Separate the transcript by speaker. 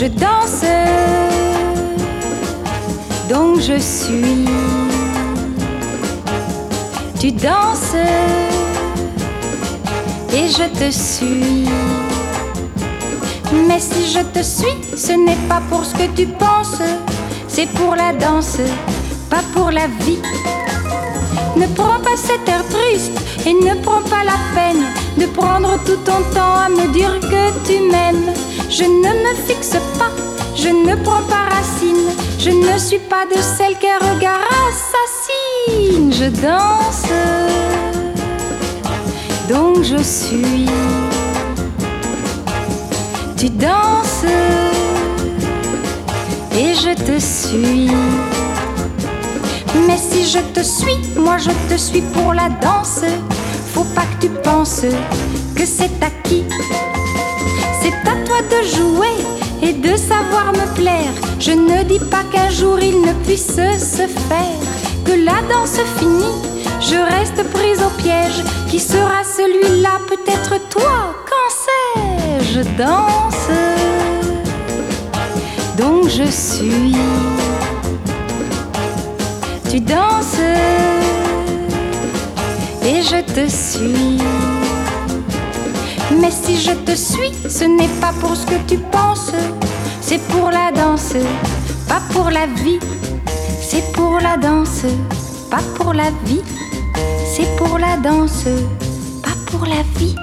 Speaker 1: je danse, donc je suis. Tu danses et je te suis. Mais si je te suis, ce n'est pas pour ce que tu penses, c'est pour la danse, pas pour la vie. Ne prends pas cet air triste et ne prends pas la peine de prendre tout ton temps à me dire que tu m'aimes. Je ne me fixe pas, je ne prends pas racine, je ne suis pas de celle qu'un regard assassine. Je danse, donc je suis. Tu danses et je te suis. Mais si je te suis, moi je te suis pour la danse. Faut pas que tu penses que c'est acquis. C'est à toi de jouer et de savoir me plaire. Je ne dis pas qu'un jour il ne puisse se faire. Que la danse finie, je reste prise au piège. Qui sera celui-là? Peut-être toi, quand c'est Je danse, donc je suis. Tu danses je te suis. Mais si je te suis, ce n'est pas pour ce que tu penses, c'est pour la danse, pas pour la vie. C'est pour la danse, pas pour la vie. C'est pour la danse, pas pour la vie.